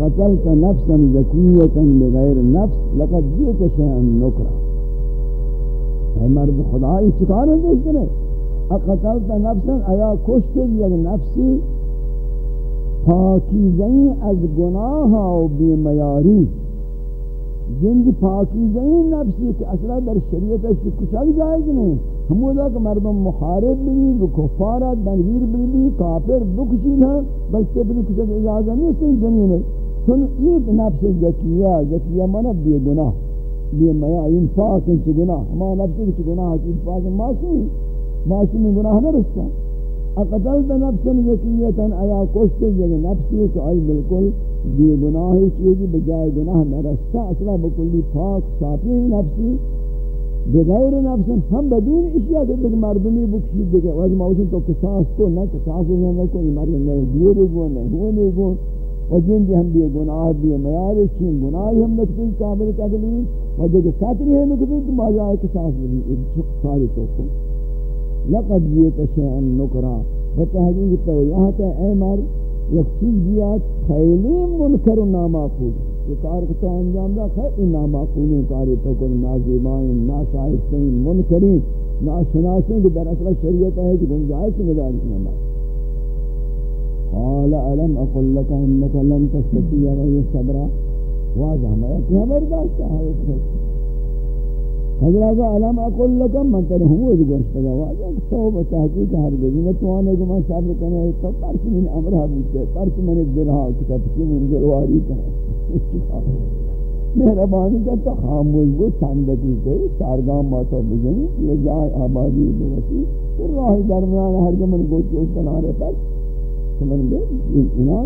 اقتلت نفسا زکیتا بغیر نفس، لقد جیت شیئا نکرا اے مرد خدای چکار ہے دیکھ کرے؟ اقتلت نفسا، ایا کشت یک نفسی؟ پاکیزیں از گناہ و بیمیاری جنگ پاکیزیں نفسی کہ اصلا در شریعت اس کچھ جائز نہیں ہمودا کہ مردم محارب بھی کفارہ دنگیر بھی بھی کافر بکشی نہ بلکہ بھی کچھ اجازہ نہیں اس جنین ہے سن ایک نفس زکیہ زکیہ مانا بے گناہ بے میا انفاق انچ گناہ ہما نفس کی گناہ انفاق معصوم معصوم گناہ نہ رستا اقتلت نفسا یکیتا ایا کشت یک نفسی کہ آئی بالکل بے گناہی چیزی بجائے گناہ نہ رستا اصلا بکلی پاک صافی نفسی بغیر نفس ہم بدون اشیاء کے دیکھ مردمی بکشید دیکھے واز موجود تو قصاص کو نہ قصاص نہ نہ کوئی مرد نہیں دیرے گو نہیں ہونے گو و جن دی ہم بھی گناہ بھی میار چین گناہ ہم نکتی قابل تکلیف و دیکھ ساتری ہے نکتی تو ماجائے قصاص بھی ایک ساری تو کو لقد جیت شیئن نکرا و تحقیق تو یہاں تے اے مرد یک چیز بیات خیلی منکر و ناماقول یہ کار کو انجام دا خیلی ناماقولین کاری تو کل نازیبائیں ناشائستیں منکرین ناشناسیں کہ در اصل شریعت ہے کہ گنجائش نداری سننا قال علم اقل لك انك لن تستطيع وهي صبرا واضح، ما يكي برداشت ہے حضرت علم اقول لكم من تر هو جو گوشت گا. واجہ توبہ تحقیق ہر گئی میں تو آنے کو میں صبر کرنے تو پرس من امرہ بوتے پرس من درہا کتاب کی من درواری کرے مہربانی کا تو خاموش گو چند دقیقے چارگام ماتو بجیں یہ جائے آبادی دوستی پھر راہی درمیان ہر جمن گو چوز کنارے پر سمن گے انہاں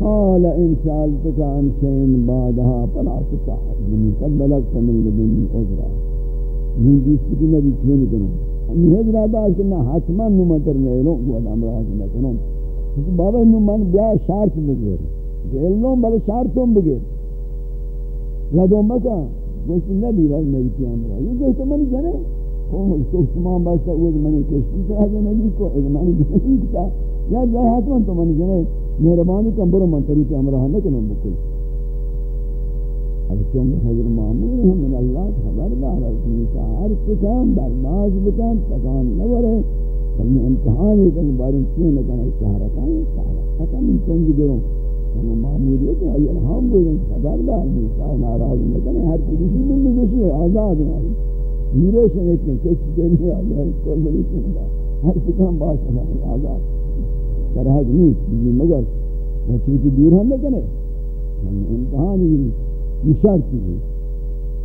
قال ان سالتك عن شيء بعدها فلا تساعدني قد بلغت من لدني عذرا. من جس کی نبی چھوڑ کروں ہم حضرت باز کرنا حتما نو متر نہیں لو کو امراض نہ کروں بابا نو من بیا شرط بگیر. گلوں بل شرطوں بگیر. لدو مکا گوشت نبی باز نہیں کی امراض یہ جو من جنے او تو تمام بس وہ من کشتی سے نبی کو ادمان نہیں کیا یا جائے حتما تو من جنے مہربانی کم برو من تروتی امرہ نہ کنم بکل اب چونکہ حضر معمول ہے من اللہ خبردار ہے کہ ہر کام برداشت بکن تکان نورے بل میں امتحان ہے کہ باریں کیوں نہ کنے چہرہ کائیں چہرہ تکا من چونگی دروں ہم معمول ہے کہ آئی الہام بولیں خبردار بھی سائے ناراض نہ کنے ہر کسی من بھی گوشی آزاد ہے میرے شنے کہ کسی دینے آئی ہے کل ملی چنگا ہر کام باس آزاد طرح کی نہیں مگر وہ چونکہ دور ہم نہ کرے امتحان ہی یہ شرط ہے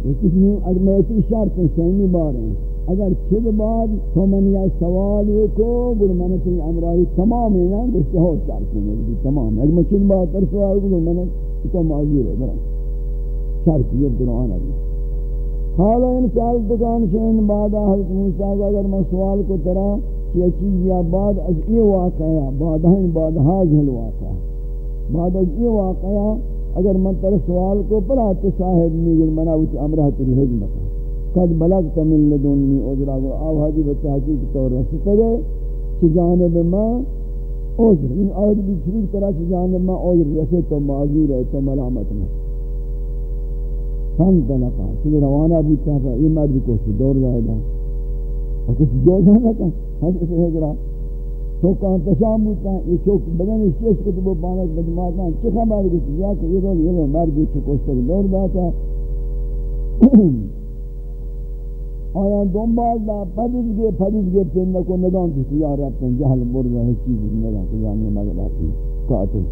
وہ کتنی اگر میں اسی شرط سہمی بار ہیں اگر چھد بعد تو من یا سوال یہ کو گر من تی امرائی تمام ہے نا گوشت ہو شرط ہے بھی تمام اگر میں چھد بعد تر سوال کو گر من تو معذور ہے برا شرط یہ قرآن ہے حالا ان سال دکان شہن بعد حضرت موسیٰ کو اگر میں سوال کو ترہ یہ چیز یا بعد از یہ واقعہ بعد ہیں بعد حاضر الواقعہ بعد از یہ واقعہ اگر من تر سوال کو، پر آتے صاحب نیگل منا وچ امرہ تری حجمت قد بلغت من لدنی عذرا گو آو حدی بتحقیق طور رستے گئے چی جانب ما عذر. ان آوری بھی شریک طرح چی جانب ما عذر. رسے تو معذور ہے تو ملامت میں فن تنقا چلی روانہ بھی چاہتا یہ مرد کو سی دور رہے دا اور کسی جو جانا کہا حضرت حضرہ چوکان تشام بودتا یہ چوک بدن اس چیز کو تو بانک بدماتا چی خبر کسی یا کہ یہ رول یہ رول مردی چکوشتر دور باتا آیا دنبال دا پدیز گئے پدیز گئے پھر نکو ندان تھی یا ربتن جہل بر رہے چیز ندان. تو جانی مگر آتی قاتل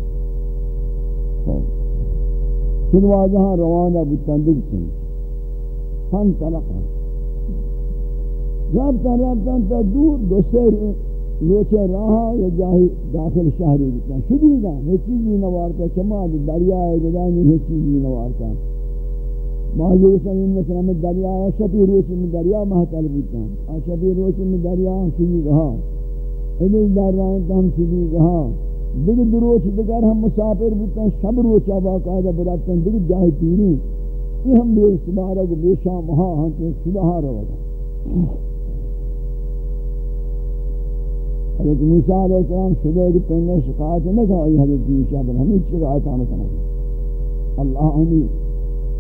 چل واجہاں روانہ بودتا دیکھ چنی فن طلقہ رابطہ رابطہ تا دور دو سیر لوچے راہا یا جاہی داخل شہری بکتا شدی گا یہ چیزی نوارتا چما دی دریا ہے گدانی یہ چیزی نوارتا۔ معذور سمین مثلا میں دریا ہے شبی روچی میں دریا محتل بکتا شبی روچی میں دریا شدی گا انہی در رائن تا ہم شدی گا دیگر دروچ دیگر ہم مسافر بکتا شب روچا باقاعدہ برابتا دیگر جاہی پیری یہ ہم بے سبارہ کو بے شام ہاں ہاں تو صبح رہا حضرت موسیٰ علیہ السلام شدہ کہ تم نے شکایت نہ کہا یہ حضرت موسیٰ بل ہمیں شکایت آنا کرنا اللہ عنی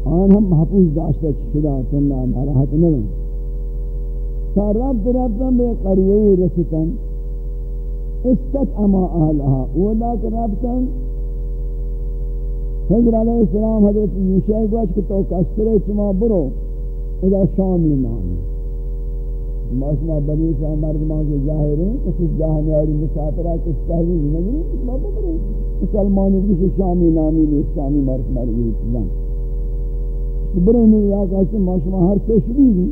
آن ہم محفوظ داشتا شدہ تم نے نراحت نہ لوں تا رب ربتن بے قریعی رستن استت اما اہلہا. اولا کہ ربتن حضر علیہ السلام، حضرت یوشہ گوش کہ تو کسرے چما برو، ادا شامی نامی. ماسما بنی شاہ مردمان کے ظاہر ہیں کسی جاہ نیاری مسافرہ کس تحویل نگری اس بابا برے مسلمانی کسی شامی نامی نہیں شامی مرد مرگری چیزاں برے نہیں یا کہتے ہیں ماسما ہر تشبیح گی.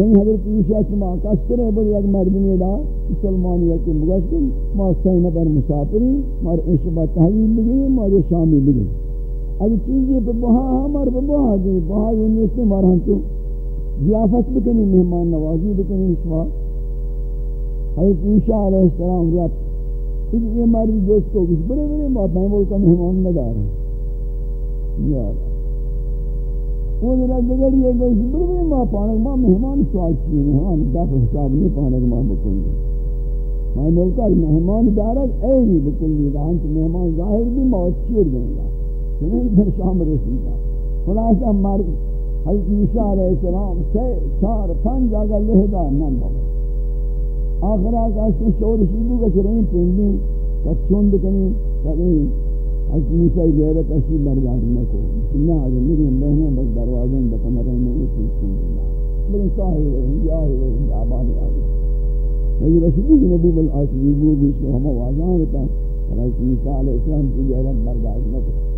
سین حضرت عیسیٰ چما کسرے بڑی ایک مردمی دا مسلمانی یکی مگشت ما سین پر مسافری مار عشبہ تحویل بگی مار شامی بگی اگر چیزی پہ بہا ہمار پہ بہا دی بہا یونی سے مار ہم ضیافت بکنی مہمان نوازی بکنی شما حضرت عیسیٰ علیہ السلام رب یہ مرد دوست کو کچھ بڑے بڑے بات میں بول کا مہمان ندار ہیں یا وہ ذرا دیگر یہ کہ بڑے بڑے ماں پانک ماں مہمان سوال چیئے مہمان دفع حساب نہیں پانک ماں بکنی میں بولتا مہمان دارت اے بھی بکنی رہاں تو مہمان ظاہر بھی موت چیر دیں گا۔ چنین در شام رسیدہ خلاصہ مرد، حضرت عیسیٰ علیہ السلام سے چار، پنج آگا لہدہ نم بابا آخر آگا اس نے شور شیدو کا چرین پندی کچھون بکنی کہیں اس موسی غیرت اسی برداشت نہ کو نہ اگر میرے مہنے بس دروازے میں کمرے میں اس کو بڑی صاحب ہے یا ہے آباد ہے یہ رسول نبی بن عاصم وہ بھی ہم واضح ہوتا حضرت موسی اسلام السلام کی غیرت برداشت نہ کو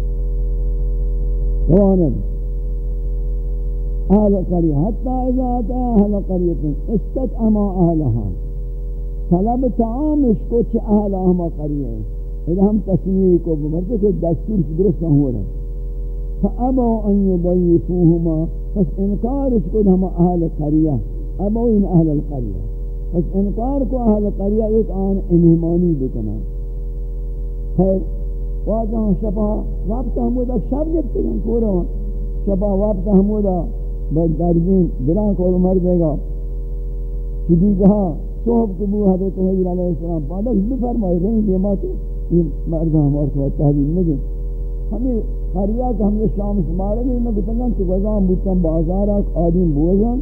تمام أهل قريه حتى اذا اتى أهل قريه استطعم اهلها. طلب طعام اس کو أهل أهل قريه اذا ہم تصمیعی کو بمرتے کہ دستور سے درست ہو رہا فابو ان یضیفوہما پس انکار اس کو ہم اہل قریہ ابو ان اہل القریہ پس انکار کو اہل قریہ ایک آن امہمانی بکنا خیر واجہ شفا، وقت حمودہ شب جب تکن پورا. شفا، وقت حمودہ بس دردین دلان کو مر دے گا چودی کہا صحب کبو حضرت حضر علیہ السلام. پادک بفرمائی رہی دیما تو یہ مرد ہمار کو تحلیل نگے ہمیں قریہ کہ ہم نے شام سمارے گئے میں کہتا کہ وزان بودتاں بازارا آدم بوزان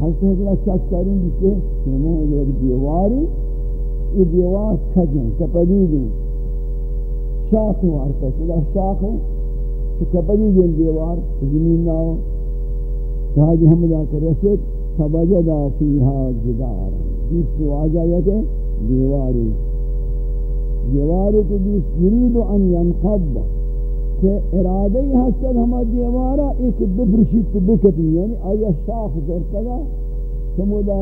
حضرت حضر چک کریں جسے سینے ایک دیواری. یہ دیوار کھجیں کپدیدیں شاخ وارتا ہے شاخ ہے تو کپدیدیں دیوار، زمین نہ ہو شاہدی ہم جا کر رسید، فوجدا فیہا جدار جس سے واجہ یہ کہ دیواری دیواری کے جس یرید ان ینقب کہ ارادہ ہی حسد ہما دیوارا ایک ببرشید بکتی یعنی آیا شاخ زرتگا سمودا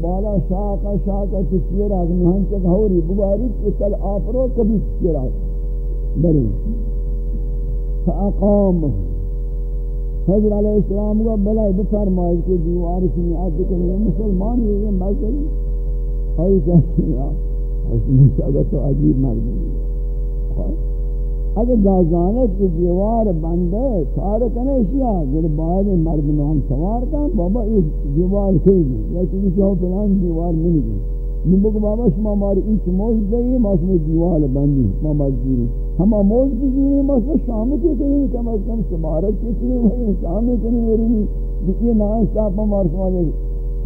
بالا شاقا شاقا تسیرا نہن چک ہوری بباری کہ کل آفرو کبھی تکیر تسیرا بری فاقامه حضر علیہ السلام کو بلائے بفرمائے کہ دیوار کی نیاد کرنے مسلمان یہ یہ مذہبی آئی کہتے ہیں اس تو عجیب مرد ہے اگر دازانے کی دیوار بندے کار کنے شیا گر یعنی باہر مرد نام سوار کا بابا اس دیوار کھئی گئی یا چیزی چاہو پلان دیوار ملی گئی نبو کو بابا، شما ماری انچ موز دئی ما شما دیوال بندی. ما مجبوری ہما موز کی جوری ما شما شام کے کہیں کم از کم سبارت کے کہیں وہی شام کے کہیں ورنی دیکھئے نان صاحب ما مار شما لے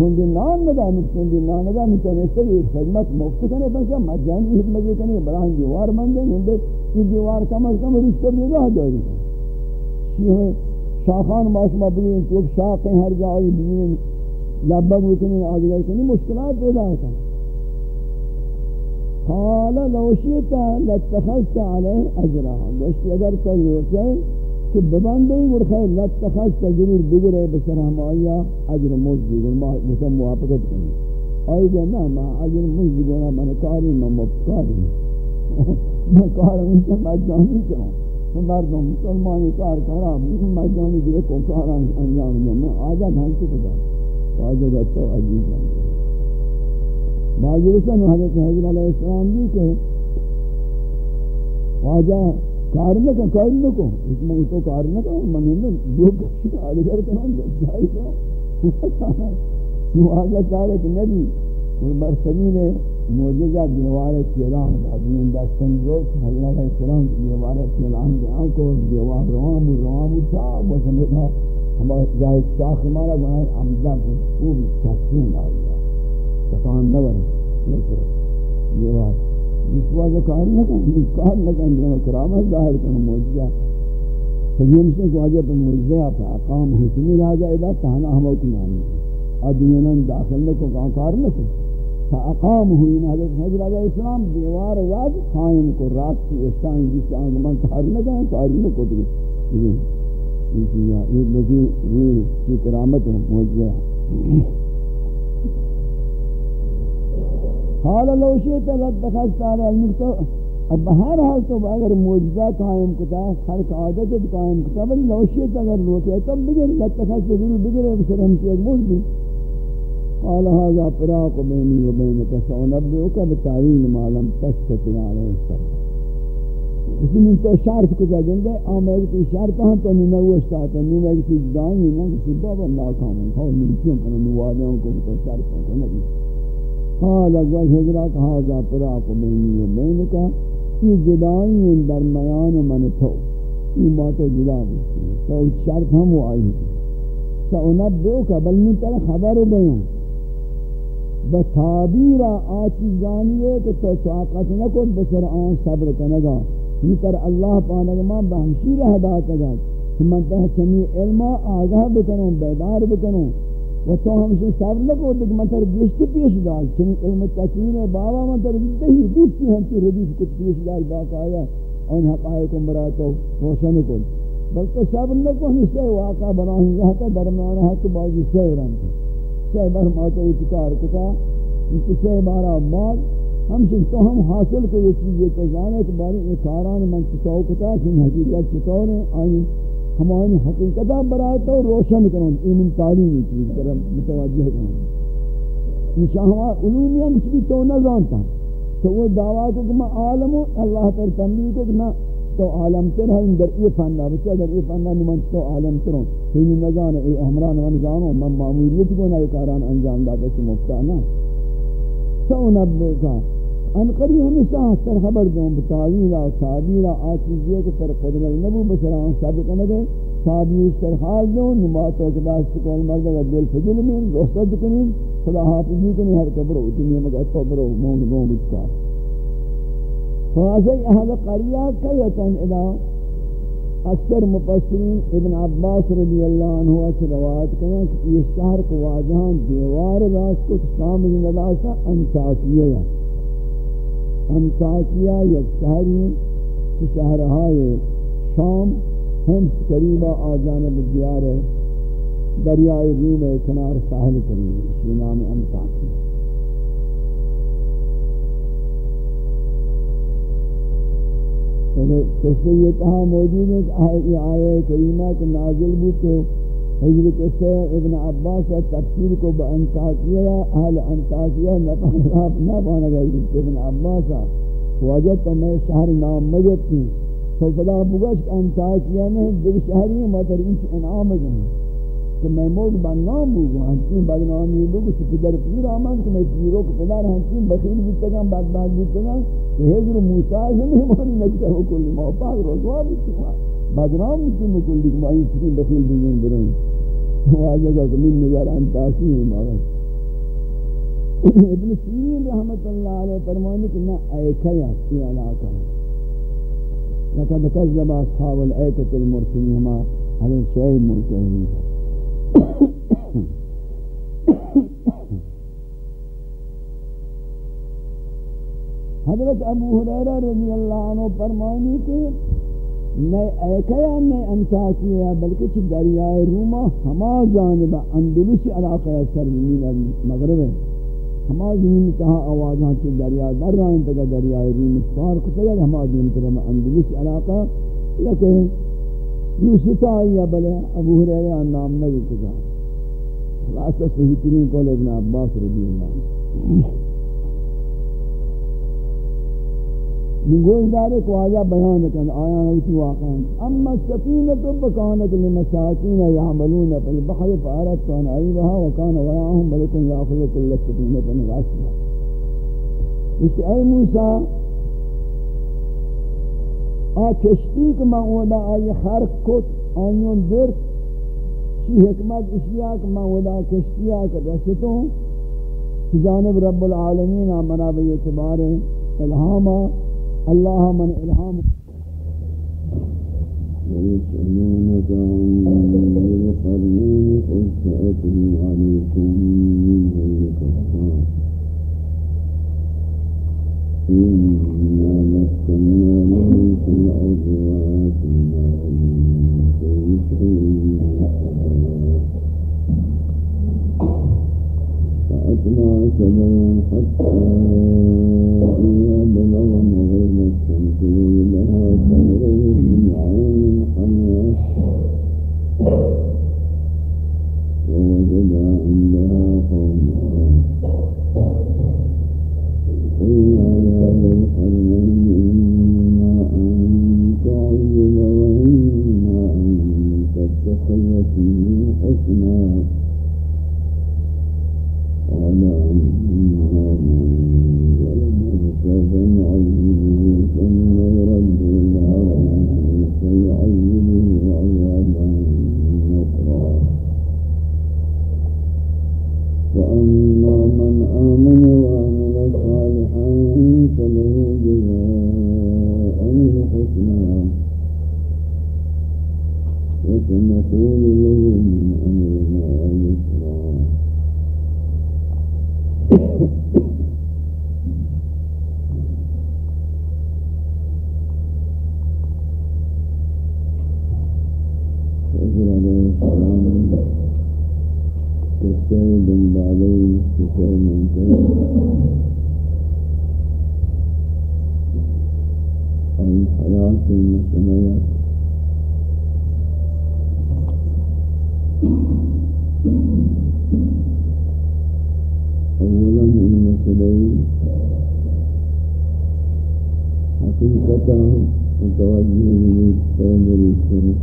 چوندی نان ندا چوندی نان ندا نتونے سر ایک خدمت مفت کنے بنسا مجانی حکمت یہ کنے بران دیوار بندے نندے یہ دیوار کم از کم رشتہ نگاہ داری. شیح شاخان ما شما بگین تو شاقیں ہر جائی بگین لبگ بکنی آدھگائی کنی مشکلات پیدا ہے قال لو شئت لاتخذت عليه اجرا. گوشت اگر تو کہ ببنده ای گر خیر تا ضرور بگرے بسر هم آیا عجر موزدی گر ما بسر موافقت کنی. آئی گا نا ما عجر موزدی گونا من کاری من مفکاری من کارم ایسا مجانی کنم مردم مسلمانی کار کرا مجانی کو کارا انجام دیم میں آزاد هنچی کتا آزاد اتا عزیز جانده بعضی رسن حضرت حضر علیہ السلام دی کہ کار نہ کر، کار نہ کو اس میں تو کار نہ کو من نے دو کچھ آدھگر کرنا جائی کرو نو آگا چاہے کہ نبی اور برسلین موجزہ دیوار تیلان دادین دستن روز حضرت علیہ السلام دیوار تیلان دیان کو دیوار روان بود روان بود۔ چاہ وہ سمجھا ہمارا جائے شاخ مارا گناہ عمدہ بود وہ بھی چاکین آئیا تکان نور دیوار اس وجہ کار لکن کار لکن دیوار کرامت ظاہر کرنا موجزہ سجیم سے کو آجا پر موجزہ پر اقام حسنی راجہ ادا تہنا ہمیں کنانی ادینن داخل نکو کار نکو فاقامه ان حضرت حضرت علیہ السلام دیوار واج قائم کو رات کی استائیں جس آنگ من کار نکو کار نکو تو یہ بزی روی کی کرامت موجزہ حال لو شئت لاتخذت على المكتب اب ہر حال تو اگر معجزہ قائم کتا خلق عادت قائم کتا بل لو شئت اگر لوٹے تب بگر لاتخذت ضرور بگر بسر ہم کی اگموز بھی قال هذا فراق بيني وبينك سأنبئك بتعويل ما لم تستطع عليه الصبر اسی من تو شرط کو جاگندے آمد کی شرط ہاں تو نوشتا تا نو کی دائیں نہ کسی بابا ناکام ہوں من کیوں کرو نوادوں کو تو شرط کو نہیں قال اقوال حضرات هذا فراق بيني وبينك یہ جدائیں درمیان من تو۔ یہ بات جدا بھی۔ تو شرط ہم وہ آئی سأنبئك بل من تر خبر دیوں بتابیر آچی جانیے کہ تو طاقت نہ کو بسر آن صبر کنگا یہ کر اللہ پانک ماں بہمشی رہ داتا گا کہ من تہ چنی علمہ آگاہ بکنوں، بیدار بکنوں۔ و تو ہمشی صبر نہ کو دیکھ من گشت پیش دال چنی علم تکین بابا من تر دہی بیسی ہم تی ردیف کت پیش دال باقا آیا ان حقائق برا تو روشن کو بلکہ صبر نہ کو ہمشی واقع بناہی رہتا درمیان ہے تو باقی سیران کو چھ بار ماتو اتکار کتا انکہ چھ بارا بعد ہم سے تو ہم حاصل کو یہ چیز یہ تو جانے کہ باری اکاران من چکاو کتا کہ حقیقت چکاو نے آئی ہمانی حقیقتہ برائے تو روشن کروں ایمن تعلیمی چیز کرم متوجہ کروں انشاء اللہ علومی ہم کچھ بھی تو نہ جانتا۔ تو وہ دعویٰ کو کہ میں عالم ہوں، اللہ پر تنبیہ کو کہ تو عالم تر ہے در یہ فندا بچہ در یہ فندا نمان تو عالم تر ہوں۔ تروں تینی نزان اے امران من جانو، من معمولیت کو نہ کاران انجام داتا چھ مفتا نا تو نبو کا ان قریب ہمیں ساہ خبر دوں بتاویلا صابیلا آچیزیے کہ سر قدر نبو بسران سابق نگے صابی سر حال دوں نماتو کے داست کول مرد اگر دل فجل میں روشت کنین خدا حافظی کنی، ہر کبرو اتنی مگا تو برو مون مون بچکار خلاصہ اہل قریہ کیتن ادا۔ اکثر مفسرین ابن عباس رضی اللہ عنہ اچھ روایت کریں کہ یہ شہر کو واجہاں دیوار راست کو شامل نداسا انتاکیہ یا انتاکیہ یک شہری کہ شہرہائے شام ہمس قریبہ آجانب دیار دریائے روم کنار ساحل قریب اسی نام انتاکیہ یعنی قصہ یہ کہا موجود ہے کہ یہ آیہ کریمہ کے نازل بھی تو حضرت قصہ ابن عباس تفسیر کو بانتاکیہ اہل انتاکیہ نہ پانا حضرت ابن عباس وجد تو میں شہر نام مجد تھی تو فلا بگش انتاکیہ نے دیکھ شہری مطر انچ انعام گئے کہ میں موگ بن نام بوگو ہنچین بدنامی بوگو چی پدر پیر آمد کہ میں پیرو کو پدر ہنچین بخیل بیتگا بدباد بیتگا کہ حضر موسیٰ ہمیں مانی نکتا ہو کلی موپاق روزوا بیتگا بدنام میشیم بکلی که ما این چیزی بخیل بگیم برون واجه که من نگر انتاسی هم آقا ابن سیرین رحمت اللہ علیہ فرمانی کہ نا ایکہ ہستی علاقہ لقد كذب اصحاب الایکة المرسلی ہما حلیم شعی مرسلی حضرت ابو حریرہ رضی اللہ عنہ فرمانی کہ نئے ایکیا نئے انتاکیہ، بلکہ چھ دریائے روما ہما جانبہ اندلوسی علاقہ سرزمین مغرب ہے ہما زمین کہا آوازاں چھ دریائے در رہا انتگا دریائے روم پار کتگا ہما زمین ترہم اندلوسی علاقہ۔ لیکن یوسف آئیا بلے ابو حریرہ نام نگی کجا خلاصہ صحیح ترین قول ابن عباس رضی اللہ عنہ۔ نگوش دارے کو آجا بیان کن، آیا نوچی واقعا. اما سفینت بکانت لمساکین یعملون فی البحر فارت کان عیبها وکان وراءهم ملکن یاخذ کل سفینت غاسبا وشتی اے موسیٰ، آ کشتی که من اودا آئی خرق کت آئیون درد چی حکمت اشیاء که من اودا کشتی آکر رسطوں جانب رب العالمین آمنا بی اعتبار الہاما اللہ من الہام ويسألونك عن القرنين قل سأتلو عليكم إنا مكنا شيء من السماوات أولا إنك ليل حقيقة متوجه إليك فينظر الشمس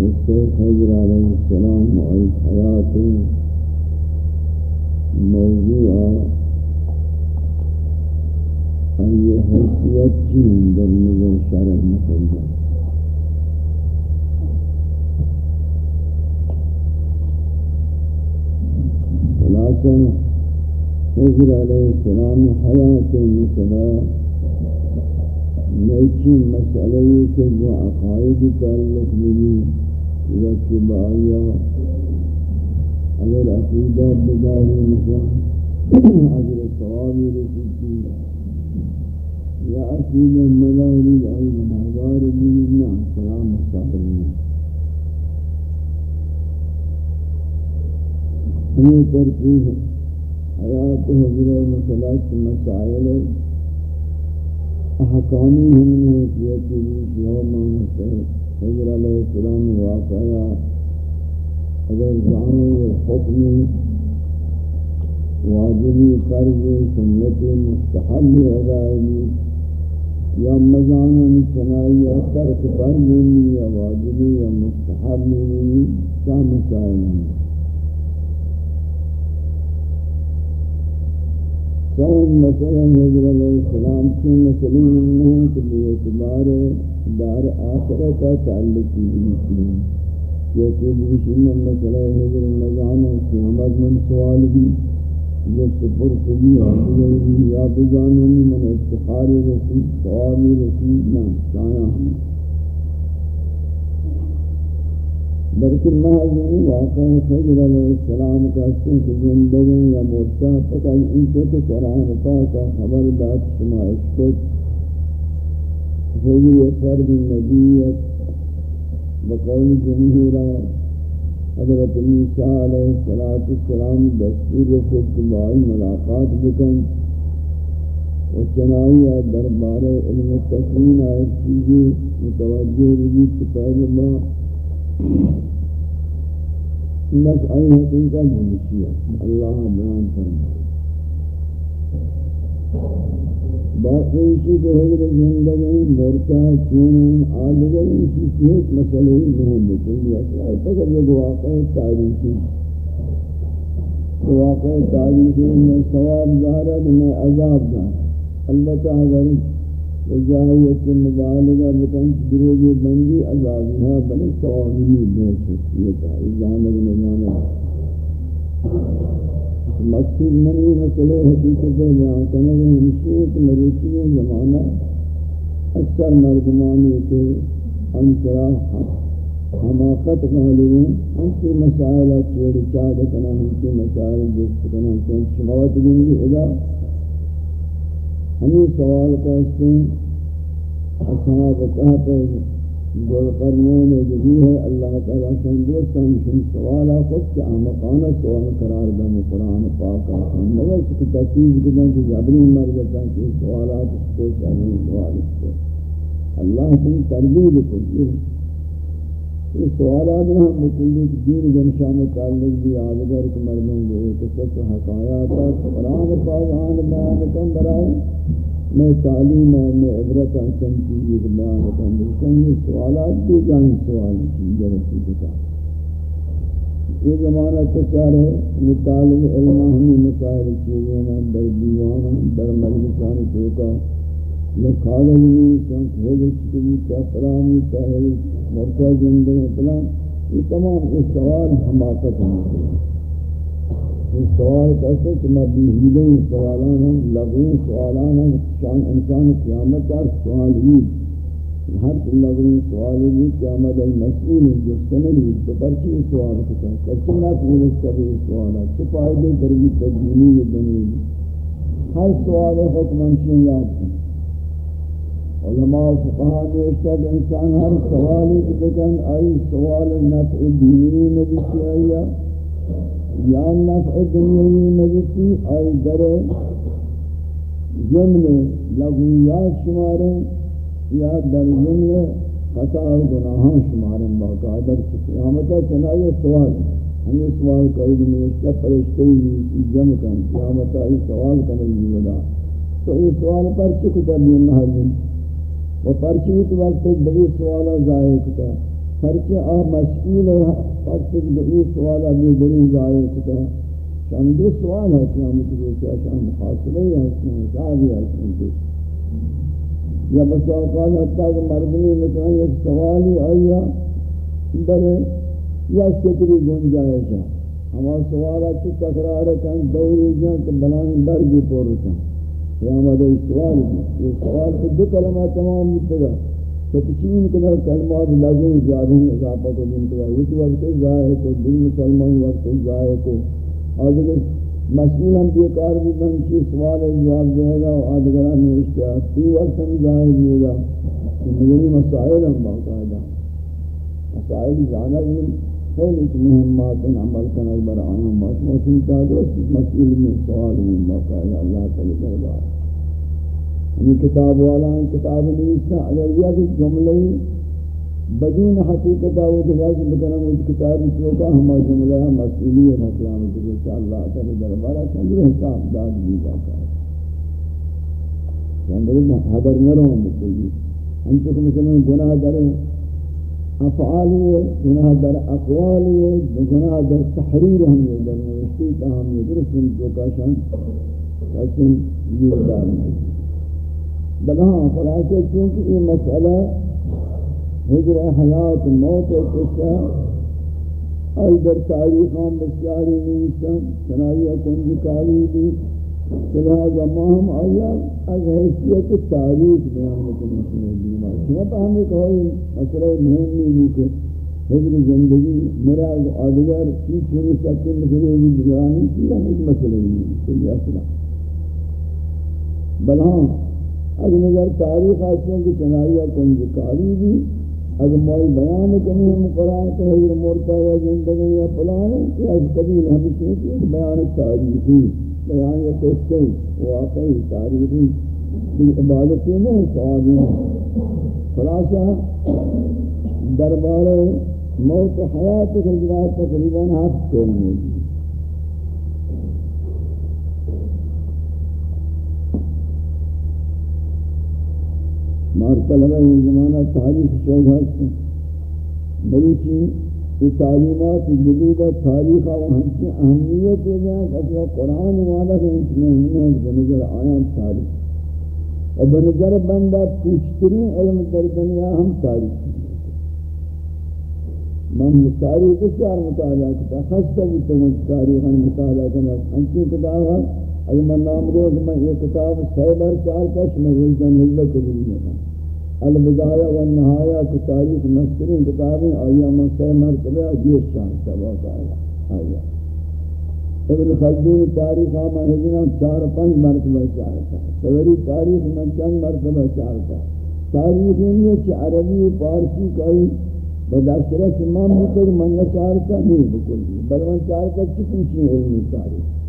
والشيخ هجر عليه السلام وعيد حياته الشارع المصري ولكن خضر عليه السلام حياة مثلا نیچی مسئلہ یہ کہ وہ عقائد تعلق ملی یا کہ على اگر عقیدہ بداری مثلا اگر ثواب رسول یا عقیدہ مداری ای منہدار بھی سلام مستقبل ہمیں ترکیب حیات حضر مسئلات مسائل احکامی ہم نے کیتی یوم حضر علیہ السلام واقعہ اگر جانو یہ حکمی واجبی قرض سنت مستحب ادائیگی یا مزانن چنائی یا ترک پر فرض یا واجبی یا مستحب کیا مسائل ہیں۔ سوم مثلا حضر علیہ السلام کی مسلم نہیں کہ بے اعتبار دار آخرت کا تعلق کی یہ کہ بشم مثلا حضر نظام قیامت من سوال بھی جو سپر کبھی آدھگئی یا بجانوں من افتخاری رسی ثوابی رسی، نہ چاہاں ہم۔ بلکہ محض نہیں واقع خضر علیہ السلام کا سنک زندگی یا مرتا فقط ان کو تو قرآن پاکا خبر داد، شما اشکت خضر فرد نبیت بقول جمہورہ حضرت موسیٰ علیہ السلام دستور رسول بائی ملاقات بکن و چنائی دربار علم تسلیم آئے چیزی متوجہ رجیت پہلے با بس آئی حقیقت ہمشی ہے۔ اللہ بیان فرمائے۔ باقی اسی کے حضر زندگی مرتا چونیں آدھگر اسی سیت مسئلہ نہیں بکلی اصلاح فکر یہ واقع تاریخی واقع تاریخی میں ثواب دارد میں عذاب دار۔ البتہ اگر جاہیت مبالغہ بکن دروگی بندی عذابیہ بلے ثوابی بے شکیتا ازانب نظامہ مقصود منی مسئلے حقیقت بیان کرنے کے ہمشیت مریتی زمانہ اکثر مردمانی کے انترا حماقت غالبیں ہم کی مسائل چوڑ چاہد کنا ہم کی مسائل جست کنا چون شماوت گنگی ادا۔ ہمیں سوال کرتے ہیں، اصحاب کہتے ہیں دل قرنین جدی ہے، اللہ تعالیٰ شان دوستان شان سوالا خود کیا مقانا سوال قرار دم قرآن پاک آسان نگر سکی تحصیل کدن کہ جبری مر جاتا ہے کہ سوالات اس کو چاہیے، سوال اس کو۔ اللہ سن تربیل کو یہ سوالات میں ہم مطلب مکلی کہ دین جنشا متعلق بھی آدگر کے مردوں کو ایک سچ حقایات قرآن پاک آن بیان کم برائے۔ میں تعلیم ہے میں عبرت حسن کی یہ بیان کرتا ہوں یہ سوالات بھی جان سوال کی جرسی کتاب یہ زمانہ کچار ہے، یہ طالب علم ہمیں مسائل چیزیں ہیں، در دیوانا در مجلسان چوکا لکھالا بھی چونک حضرت چکلی کا فرامی چاہے مرکہ زندگی فلان یہ تمام اس سوال حماقت ہیں۔ یہ سوال کہتے کہ میں بیہیدے ہیں سوالان ہوں لغو سوالان ہوں شان انسان قیامت اور سوال ہی ہر لغو سوال ہی قیامت ہے مسئول المسئول جو سنل ہی تو پرچی سوال کہتا ہے کسی نہ پولیس کا بھی سوال؟ ہے تو فائدے درگی تجمینی میں بنی ہر سوال حکم انشین یاد کریں علماء فقہاں نے اس انسان ہر سوال ہی کہتے ہیں آئی سوال نفع دینی میں بھی کیا یا نفع دنیای نبیتی آئی در جملے لغویات شماریں یا در جملے خطا و گناہاں شماریں باقاعدہ قیامتا چنائی سوال۔ ہمیں سوال کوئی بھی نوشتہ پرشتے ہی جمع کن۔ قیامتا ہی سوال کرنے بھی ودا تو یہ سوال پر چکتا بھی محلی و پرچیت وقت بڑی سوالہ ظاہر کتا۔ پرچہ آ مسئول ہے وقت بئی سوالہ بھی بڑی ظاہر کتا شان دو سوال ہے قیامت کے سے شان محاصلے ہے حسابی ہے یا بس اوقات حتیٰ کہ مردمی مثلا ایک سوالی آیا در یا ستری گنجائش ہے ہمارا سوال اچھی تکرار کن دوری جان کہ بلانی برگی پور کن قیامت سوال یہ سوال کے دو کلمات تمام متگا فتشین کنا کلمات لازم جاری اضافہ کو دن کنا اس وقت ظاہر کو دن مسلمان وقت ظاہر کو۔ آج اگر مسئول ہم بیکار بھی بن کی سوال جواب دے گا اور آدھگران میں اشتیاق تی وقت ہم ظاہر دیے گا۔ کہ مجھے مسائل ہم باقاعدہ مسائل جانا بھی خیلی مهمات عمل کنگ برای آن باش موشن تا دوست مسئول میں سوال میں باقاعدہ اللہ تعالی دربار یہ کتاب والا کتاب نہیں اگر یہ کہ جملے بدون حقیقت أو تو واجب بکرم اس کتاب کو کا ہم جملہ مسئولی ہے مسئلہ ہے کہ انشاء اللہ تعالی دربارہ چند حساب داد دی جاتا ہے چند میں حاضر نہ رہوں مجھے ان کو مثلا گناہ در افعال و گناہ دار اقوال و گناہ دار تحریر ہم یہ در مشتی ہم یہ درست جو کا شان لیکن یہ دار نہیں بلہاں خلاصے چونکہ یہ مسئلہ حجر حیات موت قصہ آئی در تاریخ ہم بسیاری نیسا چنائی کنج کاری بھی لہذا ما ہم آیا از حیثیت تاریخ بیان کنی سنے دیما شما پا ہمیں کہوئی مسئلہ مہمی بھی کہ حجر زندگی میرا از آدھگر کی چھوڑی سکتے مسئلہ بھی دگرانی چیزا، ایک مسئلہ ہی نہیں کلی بلہاں اگر نظر تاریخ آسوں کی چنائیہ کنجکاری بھی، اگر موئی بیان کنی ہم قرآن کے حضر مورتا یا زندگی یا پلان ہے، کہ از قبیل ہم اس میں ایک بیان تاریخی، بیان یا قصے واقعی تاریخی، بھی عبادتی نہیں، صحابی خلاصہ دربار موت حیات خجرات تقریباً ہاتھ کو موجود مار طلبہ یہ زمانہ تاریخ شوق ہے۔ بلوچی یہ تعلیمات جدیدہ تاریخ و ہنچی اہمیت یہ جائے کہ قرآن والا کہ اس میں انہیں بنظر آیا تاریخ۔ اور بنظر بندہ پوچھترین علم در دنیا ہم تاریخ من تاریخ بسیار مطالعہ کتا خستہ بھی تو مجھ تاریخ مطالعہ کرنا ہنچی کتابہ اگر من نام روز میں یہ کتاب سیبر چار کش میں وجدن اللہ قبول نہیں البدایہ والنہایہ کی تاریخ مسترین کتابیں آیا من سی مرتبہ جیس شان سبات آیا۔ آیا۔ ابن خلدون تاریخ آما ہجنا چار پنج مرتبہ چارتا سوری تاریخ من چند مرتبہ چارتا تاریخ یہ کہ عربی پارسی کوئی بداشرہ سے مام بکر من چارتا نہیں، بکل بل من چارتا چکن چی علمی تاریخ؟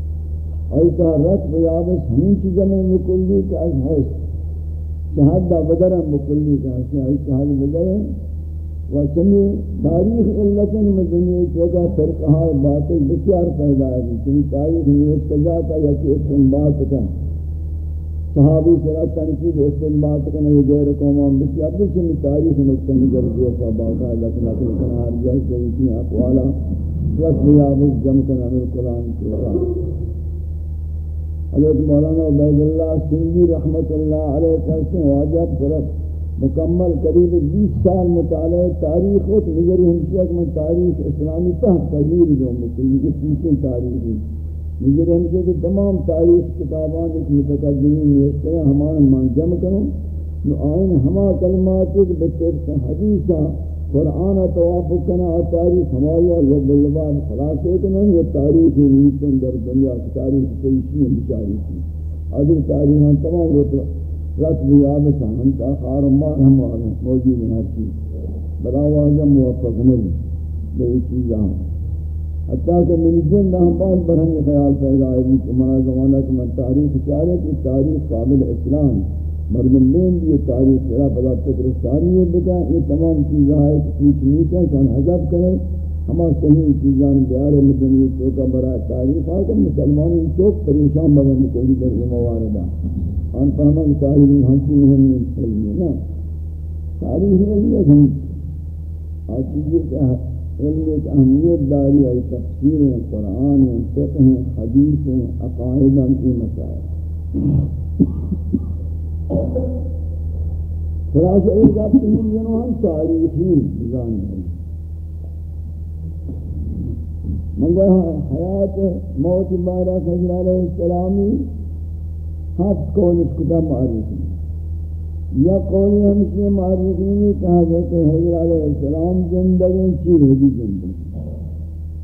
اور کہا رت بیابس ہمیں چیزیں میں مکلی کہ از حیث شہاد دا بدرم بکلی کہتے ہیں شہاد بدرم و چمی تاریخ علتیں میں دنیا چوکا فرقہ باتیں بسیار پیدا ہے۔ چمی تاریخ نوشتجا کا یا کہ استنبات کا صحابی سرا تنقید استنبات کا نہیں، غیر قومان بسیار چمی تاریخ نقطہ نظر جو کا باقا ہے لیکن لیکن کنہار جیسے اتنی اقوالا رسمی آبس جمع کرنا قرآن چوکا حضرت مولانا عبید اللہ سنگی رحمت اللہ علیہ کہتے ہیں واجب فرق مکمل قریب بیس سال مطالعہ تاریخ ہو تو نظری ہمشہ کہ میں تاریخ اسلامی تحت تغییر جو مکلی کہ پیچھیں تاریخی نظری ہمشہ کہ تمام تاریخ کتابان ایک متقدمین یہ ہیں ہمارا مان جمع کروں۔ نو آئین ہما کلمات ایک بطرس حدیثہ قرآن توافق کنا تاریخ ہماریا لب اللبان خلاص ہے کہ نہیں، یہ تاریخ ہی نیتن در دنیا کی تاریخ کئیسی ہے بچاری کی۔ حضر تاریخان تمام روت رت بیاب سامن تا خار مار ہم موجود ہیں، ہر چیز۔ بلا واجہ موفق نہیں بے چیزاں حتیٰ کہ من جن ہم بات برہنی خیال پیدا ہے، کہ منا زمانہ کہ من تاریخ چاہے کہ تاریخ قابل اسلام مردم بین یہ تاریخ سرا بدا فکر ساری بکا، یہ تمام چیزیں ہے کہ پوچھ نہیں نیچا شان حجب کرے۔ ہما صحیح چیزان بیار مدنی چوکا برای تاریخ آکا مسلمان چوک پریشان بدا مکلی در مواردہ آن فہمہ کہ تاریخ ہنسی مہم علمی نا۔ تاریخ علمیت ہم آچیزی کہ علم اہمیت داری ہے، تفسیر ہیں قرآن ہیں فقہ ہیں حدیث ہیں عقائد ہیں مسائل۔ خلاص ایک آپ تمہیں جنو ہم تاریخی جان ہیں منگوہ حیات موت بارہ خجر علیہ السلامی ہفت قول اس کتا معرفی یا قولی ہمشی معرفینی کہ حضرت حضر علیہ السلام زندگی چیر ہوگی زندگی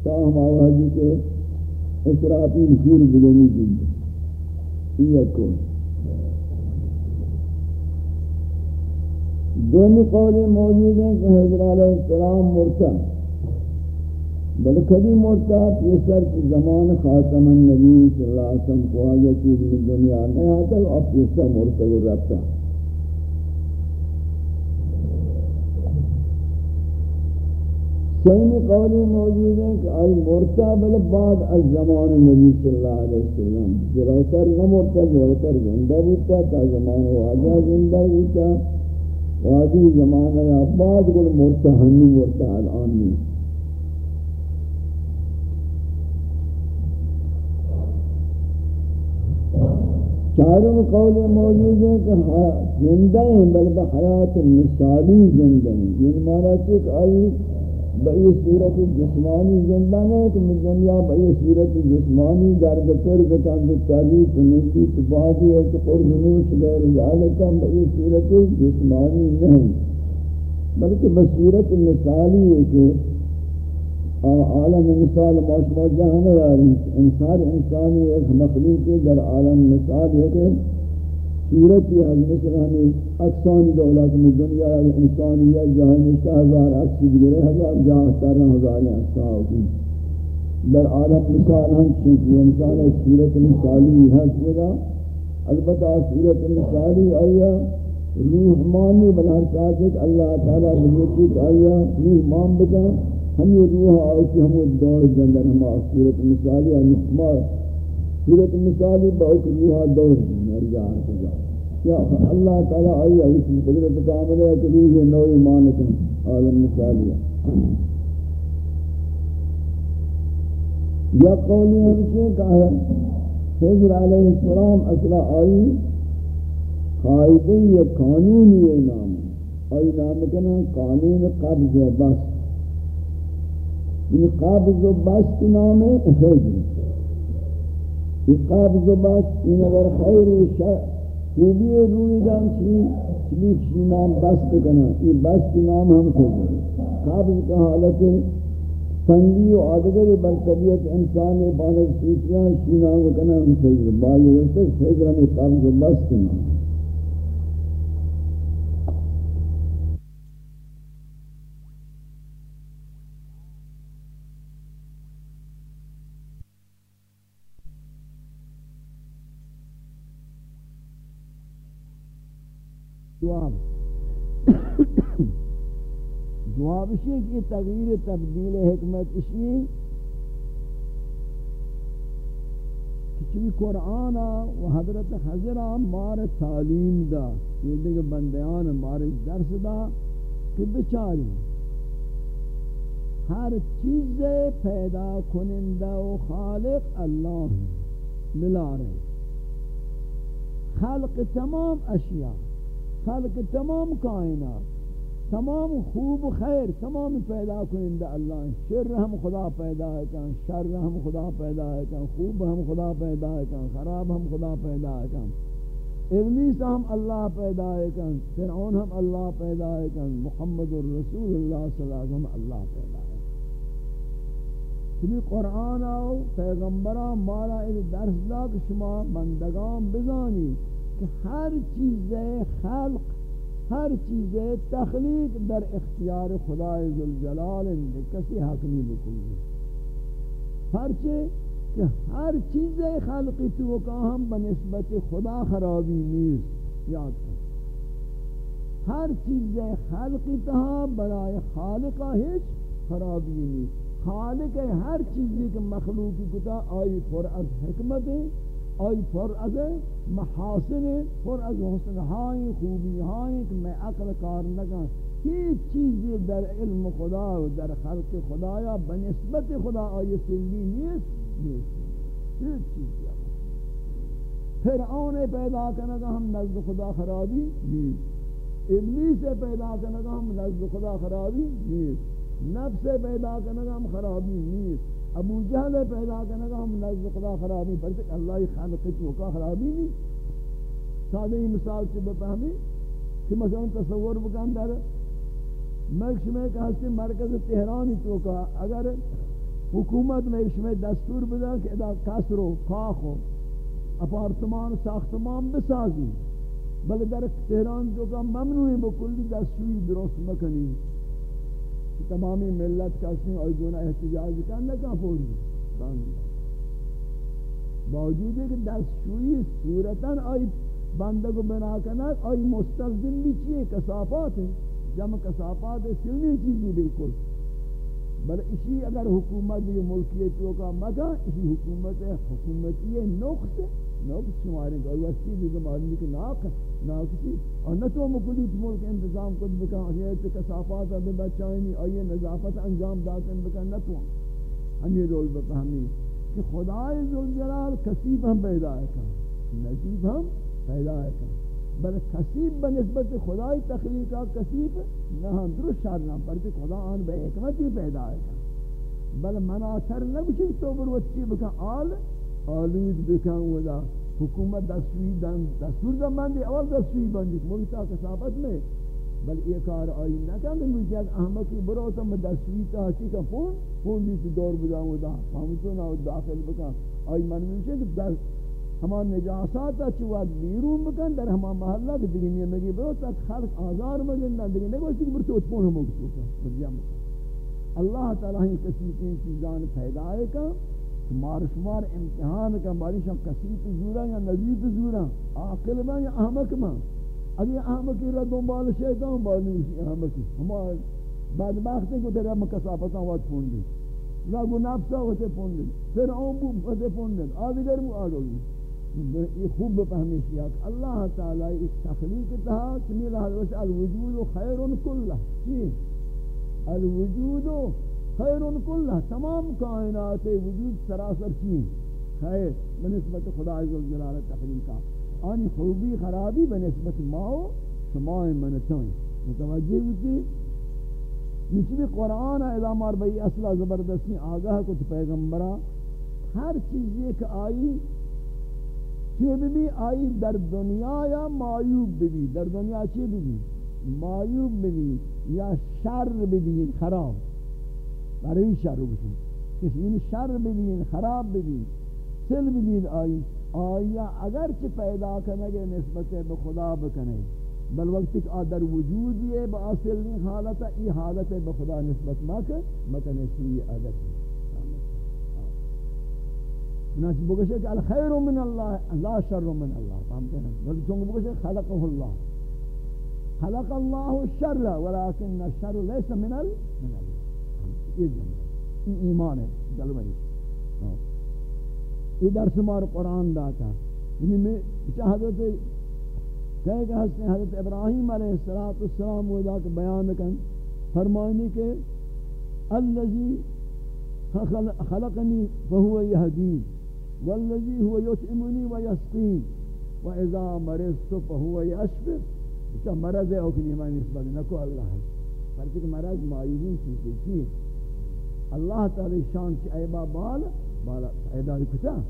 تا ہم آوازی کے اسرافی نشور بلنی زندگی یہ قول دومی قولی موجود ہیں کہ حضر علیہ السلام مرتا بلکہ مرتا پیسر کی زمان خاتم النبی صلی اللہ علیہ وسلم کو آگیا چیز من دنیا نہیں آتا اور پیسر مرتا کو رفتا سیمی قولی موجود ہیں کہ آئی مرتا بل بعد از زمان نبی صلی اللہ علیہ وسلم۔ جلوتر نہ نمرتا جلوتر زندہ بودتا تا زمان واجہ زندہ بودتا وادی زمانہ یا بعد گل مرتحنی مرتحل آنی نہیں چاروں قول موجود ہیں کہ ہاں زندہ ہیں، بلکہ حیات مثالی زندہ ہیں۔ یہ معنی ہے کہ آئی بئی صورت جسمانی زندہ نہیں کہ من دنیا بئی صورت جسمانی درد پر بکان دو تعلیف نیتی تبادی ہے کہ قرنوش غیر ذالکہ بئی صورت جسمانی نہیں۔ بلکہ بصورت مثالی ہے کہ عالم مثال معاشمہ جہاں یاری انسان انسانی ایک مخلوق ہے، در عالم مثال ہے کہ صورتی از مثل ہمیں اکسانی دولت میں دنیا انسانیت جہاں نشتہ ہزار اکسی بگرے ہزار جہاں ترہ ہزار اکسا ہوگی در عالم مثال ہم چیزی انسان ایک صورت مثالی ہے سودا البتہ صورت مثالی آیا روح مانی بلہر چاہتے کہ اللہ تعالیٰ بلیتی کہ آیا روح مان بکا ہم یہ روح آئی ہم وہ دور جندر ہم صورت مثالی ہم صورت مثالی باوک روحا دور جندر مرجان خدا یا اللہ تعالی آئی اسی قدرت کامل ہے کہ روح نو ایمان کن عالم مثالیہ یا قولی ہمشے کہا ہے حضر علیہ السلام اصلا آئی قائدی یا قانون یہ نام آئی نام کنا قانون قبض و بس یہ یعنی قابض و بس نام ہے حضر یہ قابض و بس اگر خیر شر. خوبی روی دان چی؟ چلیک چی نام بست کنا این بست نام ہم کو قابض کا حالت تنگی و آدگر بل طبیعت انسان بانک چیزیاں چی نام کنا ہم کو بالی وقت خیدر ہمیں قابض بست نام جواب جواب اسی کہ تغییر تبدیل حکمت اسی کہ قرآن و حضرت حضرہ مار تعلیم دا. یہ دیکھ بندیان مار درس دا کہ بچاری. ہر چیز پیدا کنندہ و خالق اللہ ملا رہے خلق تمام اشیاء. خلق تمام کائنات، تمام خوب خیر، تمام پیدا کنندہ اللہ شر ہم خدا پیدا ہے کن، شر ہم خدا پیدا ہے کن، خوب ہم خدا پیدا ہے کن، خراب ہم خدا پیدا ہے کن. ابلیس ہم اللہ پیدا ہے کن، فرعون ہم اللہ پیدا ہے کن، محمد الرسول اللہ صلی اللہ علیہ وسلم اللہ پیدا ہے. چلی قرآن آو پیغمبران مارا ایک درس دا کہ شما بندگان بزانی کہ ہر چیز خلق ہر چیز تخلیق در اختیار خدا ذوالجلال کسی حق نہیں بکلی ہر چیز کہ ہر چیز خلقی تو کا ہم بنسبت خدا خرابی نیست. یاد کر ہر چیز خلقی تہا برائے خالقہ ہیچ خرابی نیست. خالق ہر چیزی کہ مخلوقی کتا آئی پر از حکمت ہے آئی پر از محاسن، پر از حسن ہائیں خوبی ہائیں کہ میں عقل کار لگا ہیچ چیزی در علم خدا و در خلق خدا یا بنسبت خدا آئی سلی نیست. نیست. ہیچ چیز چیزی. فرعون پیدا کرنگا ہم نزد خدا خرابی نیست. ابلیس پیدا کرنگا ہم نزد خدا خرابی نیست. نفس پیدا کرنگا ہم خرابی نیست. ابو جہل پیدا کرنے کا ہم نزد خدا خرابی پر تک اللہ ہی خالق تو کا خرابی نہیں۔ سادہ ہی مثال سے بفہمی کہ مثلا تصور بکن در ملک میں کہ ہستے مرکز تہرانی تو کا۔ اگر حکومت میں اس میں دستور بدا کہ ادا کسر و کاخ و اپارتمان ساختمان بسازی بل در تہران جو کا ممنوعی بکلی دستوری درست مکنی۔ تمامی ملت کا سن اور گناہ احتجاج کرنا کا پوری باوجود ہے کہ دستشوئی صورتاً آئی بندہ کو بنا کرنا آئی مستلزم بھی چیئے کسافات ہیں جمع کسافات ہے سلنی چیزی بالکل. بل اسی اگر حکومت یہ ملکیتوں کا مگا اسی حکومت حکومتی نقص ہے نقص شمارے گا وستی بھی زمانی کہ ناک ناکسی اور نہ تو مکلی ملک انتظام کد بکا یہ کسافات ابھی بچائنی اور یہ نظافت انجام داتن بکا نہ تو۔ ہم یہ رول بفہمی کہ خدای ذوالجلال کسیب ہم پیدا ہے کہا نجیب ہم پیدا ہے کہا بل کسیب بنسبت خدای تخلیقہ کسیب نہ ہم، درست شار نہ پر خدا آن بے حکمتی پیدا ہے بل مناثر نہ بچی تو بروچی بکا آل آلود بکا ودا حکومت دستوری دن دستور دن بندی اول دستوری بندی ملتا کسافت میں. بل یہ کار آئی نہ کہ مجھے از احمقی برو تو میں دستوری تا ہسی کا فون فون بھی دور بدا ودا ہم تو نہ داخل بکا آئی من مجھے کہ ہمان نجاسات چواد بیرون بکن، در ہمان محلہ کہ دیگه نیمگی برو تک خلق آزار مجن نہ دیگه نگوشتی کہ برتو اتپون ہم اگتو کا برجم اللہ تعالیٰ ہی کسی چیزان پیدا ہے کا مار شمار امتحان کا ماری شم کسی پہ زورا یا نزیب زورا؟ عاقل میں یا احمق میں اگر احمقی را دنبال شیطان بانی اسی احمقی. ہمارے بعد باختے کو تیرے مکسافتاں وقت پون دی لگو نفسا ہوتے پون دی پھر آن بو ہوتے پون دی آدھگر مو آدھگر یہ خوب بفهمیش یا اللہ تعالی اس تخلیق تھا چمی لحظ الوجود خیر کلہ چی؟ الوجود خیر کلہ، تمام کائنات وجود سراسر چی خیر، بنسبت خدا عز و جلال تخلیقا آنی خوبی خرابی بنسبت ماو شما منتویں متوجہ ہوتی نچلی قرآن اذا مار بئی اصلہ زبردستی آگاہ کچھ پیغمبرہ۔ ہر چیز ایک آئی چی بھی آئی در دنیا یا معیوب بھی در دنیا چی بھی معیوب بھی یا شر بھی خراب۔ برای شر بشن کسی این شر بھی خراب بھی سل بھی آئی آیا اگر چی پیدا کنگے نسبت بخدا بکنے بل وقت ایک آدر وجود یہ با اصل حالت ای حالت بخدا نسبت مکہ مکنے سوی عادت. ہے ناس بگوشه که الخیر من الله، لا شر من الله. فهمت نه ولی چون بگوشه خلقه الله. خلق الله الشر ولكن الشر ليس من ال من الله. یہ جمله ایمان ہے، جلوہ ہاں۔ یہ درس مار قرآن داتا یعنی میں حضرت کہے کہ حضرت ابراہیم علیہ السلام وہ دا کہ بیان کن۔ فرمائنی کہ الذي خلقني فهو يهدين والذي هو يطعمني ويسقين واذا مرضت فهو يشفي اچھا مرض ہے اوکنی میں نسبت نہ کو اللہ ہے۔ فرض کہ مرض مایوبین چیز ہے۔ اللہ تعالی شان کی ایبا بال بالا پیدا کتا۔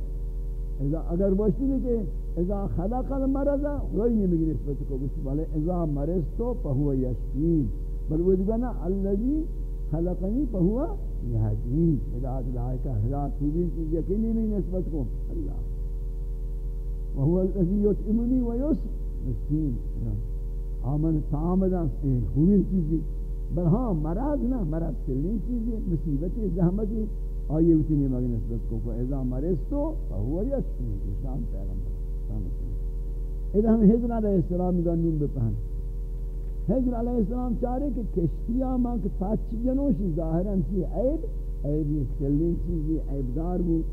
اذا اگر بوشتی کہ اذا خلق المرض، وہی نہیں مگی نسبت کو بس بلے اذا مرض تو فهو يشفين بل وہ دیگنا الذي خلقني فهو یہدین۔ ہدایت لائق ہدایت خوبی چیز یقینی نہیں نسبت کو۔ اللہ۔ وهو الذي يطعمني ويسقي مسكين آمن تعامدہ خوبی چیزی بل ہاں مرض نہ مرض چلنی چیزی، مصیبت زحمت آئیے اتنی مگی نسبت کو کہ اذا مرض تو فهو يشفي شان پیغمبر. اذا ہم حضر علیہ السلام کا نون بپہن حضر علیہ السلام چاہے کہ کشتیاں ماں کہ پاچ جنوشی ظاہراً چی؟ عیب؟ عیب عیبی چلین چیزی عیبدار بود.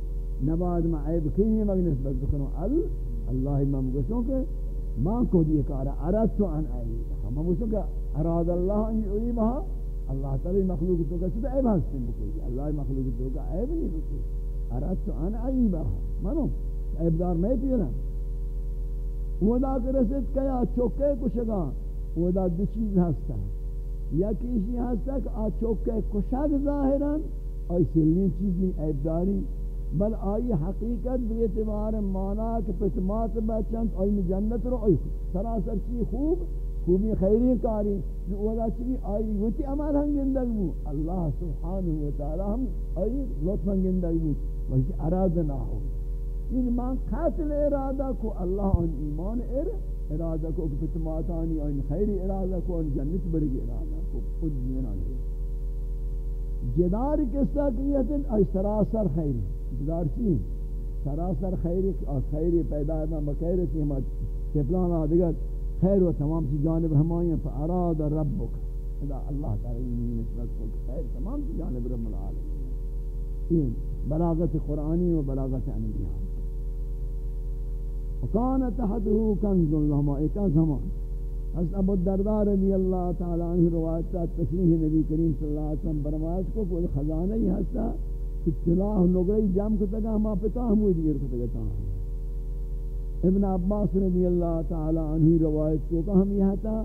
نباد ما عیب کینی مگ نسبت بکنو ال اللہ امام گوشوں کہ ماں کو دیئے کارا اردتو ان عیب. ہم گوشوں کہ اراد اللہ ان عیبها اللہ تعالی مخلوق تو کہ چیز عیب ہستن بکوئی اللہ مخلوق تو کہ عیب نہیں بکوئی اردتو ان عیبها منو عیبدار میں پیرا وہ دا کہ کیا، چوکے کشگان وہ دا دو چیز ہستا۔ یا کسی ہستا کہ آ چوکے کشک ظاہراً آئی سلین چیزی عیبداری بل آئی حقیقت بھی اعتبار مانا کہ پتمات بچند، آئی جنت رو، آئی سراسر چی خوب خوبی، خیری کاری. وہ دا چی آئی وتی عمل ہنگندگ بو. اللہ سبحانہ وتعالی ہم آئی لطف ہنگندگ بو. ویسی اراد نہ ہو. ان مان قاتل ارادہ کو اللہ ان ایمان ارادہ ارادہ کو کہ تماتانی ان خیر ارادہ کو ان جنت برگی ارادہ کو. خود دینا ہے جدار کے ساکیت ای سراسر خیر جدار چی؟ سراسر خیر اور خیر پیدا نہ مکیر تھی ہم تپلان ادگر خیر و تمام چیز، جانب ہمائیں فاراد ربک. ادا اللہ تعالی نے نسبت کو خیر، تمام چیز جانب رب العالمین یہ بلاغت قرآنی و بلاغت انبیاء وکان تحته کنز لهما، ایک زمان حضرت ابو الدرداء رضی اللہ تعالی عنہ روایت تصریح نبی کریم صلی اللہ علیہ وسلم برمائش کو کوئی خزانہ ہی ہستا، اطلاع نگری جام کو تگا ہما پتا ہموی دیر کو تگا تا ابن عباس رضی اللہ تعالی عنہ روایت کو کہ ہم یہاں تا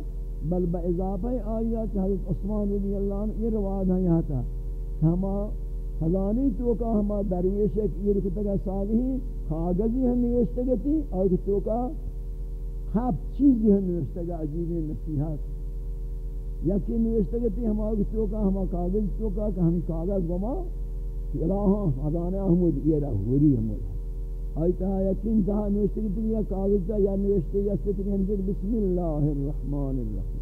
بل با اضافہ آیات حضرت عثمان رضی اللہ عنہ یہ روایت ہے یہاں تا ہما خزانی تو کا ہما درویش ایک یہ رکھتا صالحی کاغذی ہم نوشتے گا تھی اور تو کا ہاپ چیزی ہم نوشتے گا عجیب نصیحات یا نوشتے گا تھی ہما تو کا ہما کاغذ تو کا کہ ہمیں کاغذ گما الہاں خزانے احمد یہ رہا ہوری ہمود آئی تہا یقین تہا نوشتے گا تھی یا کاغذ تا یا نوشتے یا ستری ہم بسم اللہ الرحمن الرحیم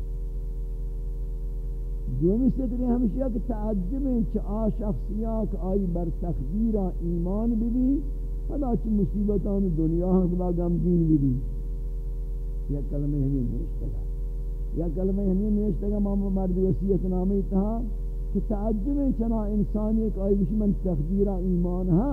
دومی ستری ہمشیہ کہ تعجب ہیں چھ آ شخصیات آئی بر تقدیر ایمان بھی پدا چھ مصیبتان دنیا ہم خدا غمگین بھی یا کلمہ ہمیں نوشتے گا یا کلمہ ہمیں نوشتے گا ماما مرد وسیعت نامی تہا کہ تعجب ہیں چنا انسانی ایک آئی بشمن تقدیر ایمان ہا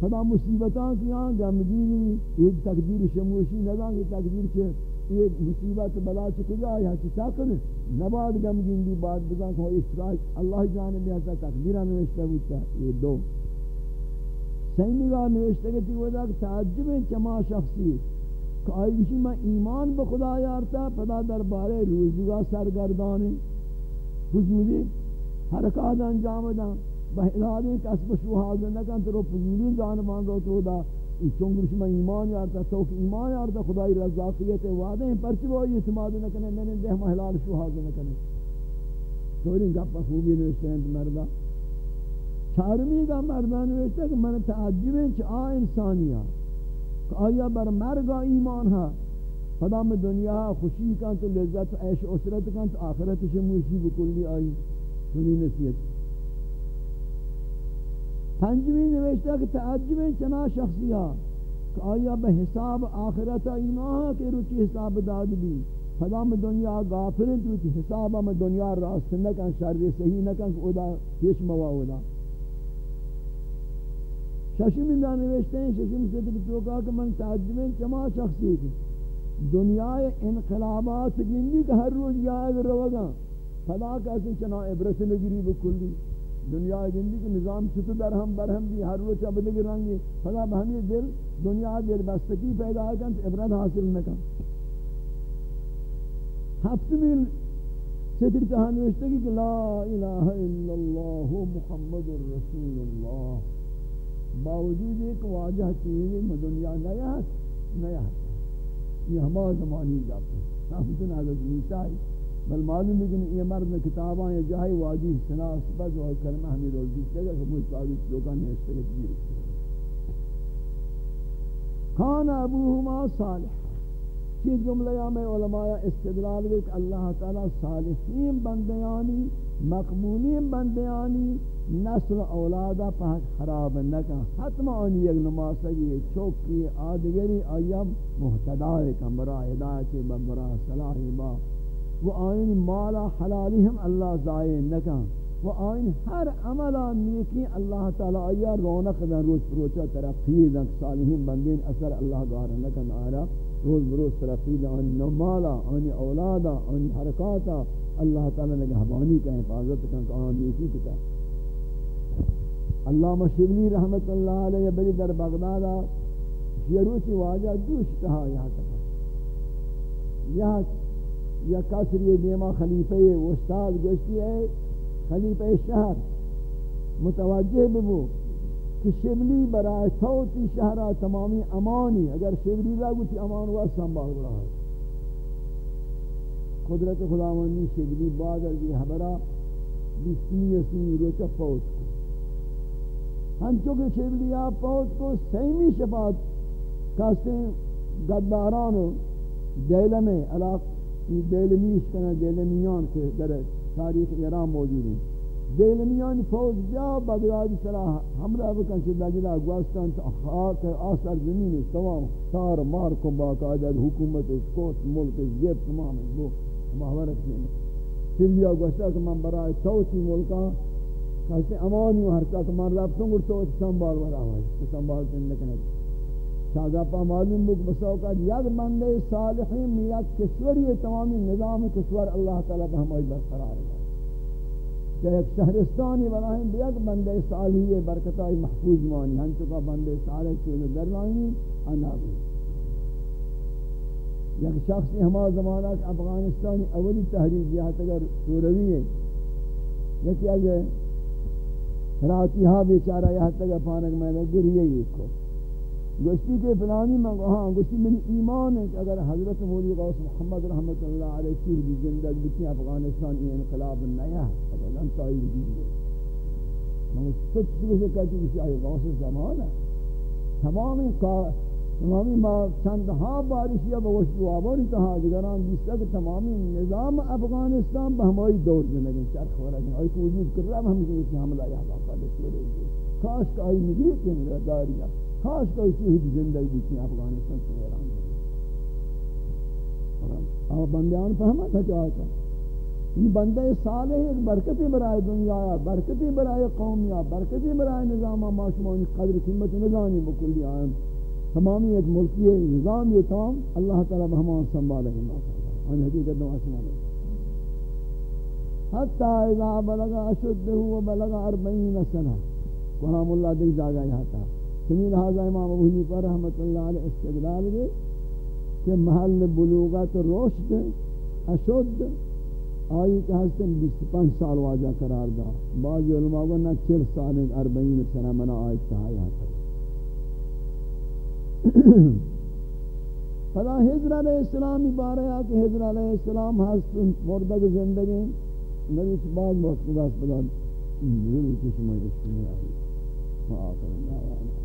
خدا مصیبتاں کی آن گمگینی یہ تقدیر شموشی نظام یہ تقدیر چھے یہ مصیبت بلا چکجا یا چی ساکن نباد گمگین دی بات بزن کہ اشتراک اللہ جانب ایسا تقدیرہ نوشتہ بودتا یہ دو سینگاہ نوشتہ کہ تیو دا تعجب چما شخصی کہ آئی بشی میں ایمان بخدا یارتا پدا دربارے روزگاہ سرگردانی حضوری حرکات انجام دا بہلادی کسب شو حاضر نکن تو رو فضولی جانبان رو تو دا چونگرش میں ایمان یارتا تو کہ ایمان یارتا خدای رضاقیت وعدے ہیں، پرچی وہ اعتماد نہ نکنے میں نے دہ محلال شو حاضر نکنے۔ توری گپا خوبی نوشتے ہیں، مردہ۔ چارمی کا مردہ نوشتے کہ من تعجب ہیں چا انسانیہ ہاں، کہ آیا بر مرگا ایمان ہے خدا میں دنیا ہاں، خوشی کن تو لذت، عیش اسرت کن تو آخرت شموشی بکلی آئی۔ سنی نصیت پنجمی نوشتہ کہ تعجب چنا شخصیہ کہ آیا بحساب آخرت ایمان کے روچی حساب داد بھی؟ خدا میں دنیا غافرن تو کی حساب میں دنیا راست نہ کن شر صحیح نہ کن خدا پیش موا ہودا ششم دا نوشتے ہیں، ششم سے تو کہا کہ من تعجب چما شخصی کی دنیا انقلابات گندی کہ ہر روز یاد روگا خدا کیسے چنا عبرت نگری بکلی۔ دنیا زندگی کے نظام چھتو در ہم برہم بھی ہر روز اب دیگر رنگی۔ خدا بہمی دل دنیا دل بستگی پیدا کن تو عبرت حاصل نہ کن۔ ہفت میل ستر تہانی وشتگی کہ لا الہ الا اللہ محمد رسول اللہ۔ باوجود ایک واجہ چیزی میں دنیا نیا ہے نیا ہے۔ یہ ہمارا زمانی جاتا ہے۔ ہفتن حضرت نیسائی بل معلوم ہے کہ یہ مرد میں کتاباں یا جاہی واجی سنا سبت و کلمہ ہمیں روزی سے گا کہ مجھ تعریف لوگاں نے اس طرح کی جی کان ابوہما صالح۔ کی جملہ میں علماء استدلال ہے کہ اللہ تعالی صالحین بندیانی، مقبولین بندیانی، نسل اولادا پاک خراب نکا حتم آنی یک نماز نماسگی چوکی، آدگری آیم محتدار کم برا ہدایت برا صلاحی با وہ آئین مالا حلالی ہم اللہ ضائع نکا وہ آئین ہر عملہ نیکی اللہ تعالی آیا رونق دن روز پروچا ترقی دن صالحین بندین اثر اللہ گارا نکن آرہ روز بروز ترقی دن آنی نمالا آنی اولادا آنی حرکاتا اللہ تعالی نے حبانی کا حفاظت کن کہ آنی نیکی کتا۔ علامہ شبلی رحمت اللہ علیہ بلی در بغدادا یہ روچی واجہ دوش کہا یہاں تک یہاں یا کسر یہ دیما خلیفہ استاد گوشتی ہے، خلیفہ شہر۔ متوجہ ببو کہ شبلی برای صوتی شہرہ تمامی امانی، اگر شبلی لگو تی امان ہوا سنبھال رہا ہے۔ قدرت خداوندی شبلی بعد از یہ حبرہ بیسنی یسنی روچہ فوت کو ہنچو کہ شبلی آپ فوت کو سیمی شفاعت کہتے ہیں گدارانو دیلمے علاق یہ دیلمیش کنا دیلمیان کے در تاریخ ایران موجود ہیں دیلمیان فوج جا بغداد صلاح حملہ بکن سے لگلا گوستان خاک آثر زمین تمام سار مار کو باقاعدہ حکومت کوت ملک زیب تمام ہے وہ محورت میں پھر یہ گوستا کہ من برای توتی ملکا کہتے امانی و ہر تک من رفتوں گو تو سنبال برا ہوئی سنبال تن لکنے شاہدہ پا معلوم بک بسوقات یک بندے صالحین میں یک کشوری تمامی نظام کشور اللہ تعالیٰ پہ ہمائی برقرار ہے۔ کہ ایک شہرستانی بنائیں بیک بندے صالحی برکتائی محفوظ مانی۔ ہم چکا بندے صالح چیز در رائنی انابی یک شخصی ہما زمانہ کہ افغانستانی اولی تحریک یہ اگر سوروی ہے، یکی اگر راتی ہاں بیچارہ یہ تک پانک میں نے گریے یہ کو۔ گوشتی کے فلانی میں ہاں گوشتی من ایمان ہے کہ اگر حضرت مولی غوث محمد رحمت اللہ علیہ چیر بھی زندگ بکی افغانستان یہ انقلاب نیا. ہے اگر انتائی بھی زندگ میں سچ سے کہتی کسی آئی غوث زمان ہے تمامی تمامی ما چند ہاں بارشی اب وشت آباری تہا دیگران جس کہ تمامی نظام افغانستان بہمائی دور زندگی چرخ ورگی آئی کو وجود کر رہا ہم ہمیشہ کسی حملہ یا باقا لکھ رہی کاش کہ آئی نگری کے مداری ہے خاص طور سے ہی زندگی بیتی افغانستان سے ایران اور بندیان فہمت ہے جو آتا ان بندہ صالح ایک برکتی برائے دنیا یا برکتی برائے قوم یا برکتی برائے نظام معاشمہ قدر قیمت نظامی بکلی آئیں تمامی ایک ملکی نظام یہ تمام اللہ تعالی بہمان سنبھالے ہیں. ان حقیقت دعا سنبھالے حتی اذا بلغ اشده وبلغ 40 سنہ. قرآن اللہ دیکھ جاگا یہاں تھا سنی لہذا امام ابو حنیفہ رحمۃ اللہ علیہ استدلال دے کہ محل بلوغت رشد، اشد، آئی کہ ہستن 25 سال واجہ قرار دا۔ بعض علماء کو نہ 40 سال 40 سنہ منا آئی تہایا تھا فلا حضر علیہ السلام بارے آکے حضر علیہ السلام ہست مردگ زندگی، نبی سے بعض وقت مداس پدا ضرور کسی میں اس میں آئی وآخر اللہ